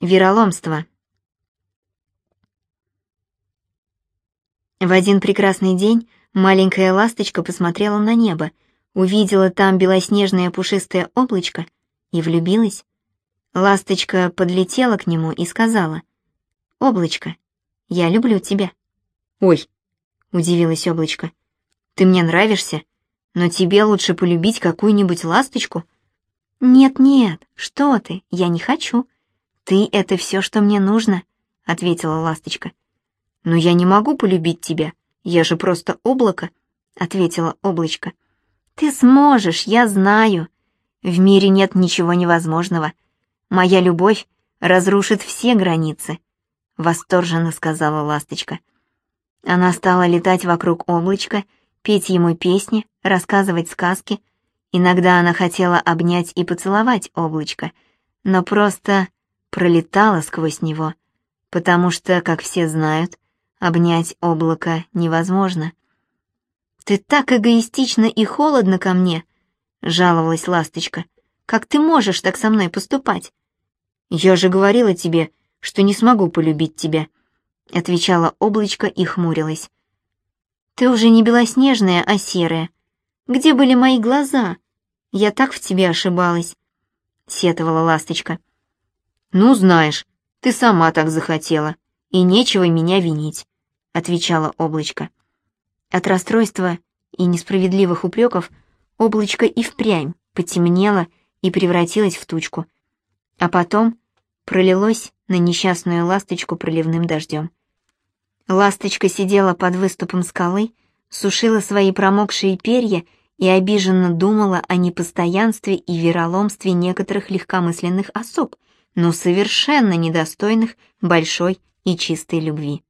Вероломство. В один прекрасный день маленькая ласточка посмотрела на небо, увидела там белоснежное пушистое облачко и влюбилась. Ласточка подлетела к нему и сказала, «Облачко, я люблю тебя». «Ой», — удивилась облачко, — «ты мне нравишься, но тебе лучше полюбить какую-нибудь ласточку». «Нет-нет, что ты, я не хочу. Ты — это все, что мне нужно», — ответила ласточка. «Но я не могу полюбить тебя, я же просто облако», — ответила облачко. «Ты сможешь, я знаю. В мире нет ничего невозможного. Моя любовь разрушит все границы», — восторженно сказала ласточка. Она стала летать вокруг облачка, петь ему песни, рассказывать сказки. Иногда она хотела обнять и поцеловать облачко, но просто пролетала сквозь него, потому что, как все знают, обнять облако невозможно. «Ты так эгоистично и холодно ко мне», — жаловалась ласточка. «Как ты можешь так со мной поступать?» «Я же говорила тебе, что не смогу полюбить тебя», — отвечала облачко и хмурилась. «Ты уже не белоснежная, а серая. Где были мои глаза? Я так в тебе ошибалась», — сетовала ласточка. «Ну, знаешь, ты сама так захотела, и нечего меня винить», — отвечала облачко. От расстройства и несправедливых упреков облачко и впрямь потемнело и превратилось в тучку, а потом пролилось на несчастную ласточку проливным дождем. Ласточка сидела под выступом скалы, сушила свои промокшие перья и обиженно думала о непостоянстве и вероломстве некоторых легкомысленных особ, но совершенно недостойных большой и чистой любви.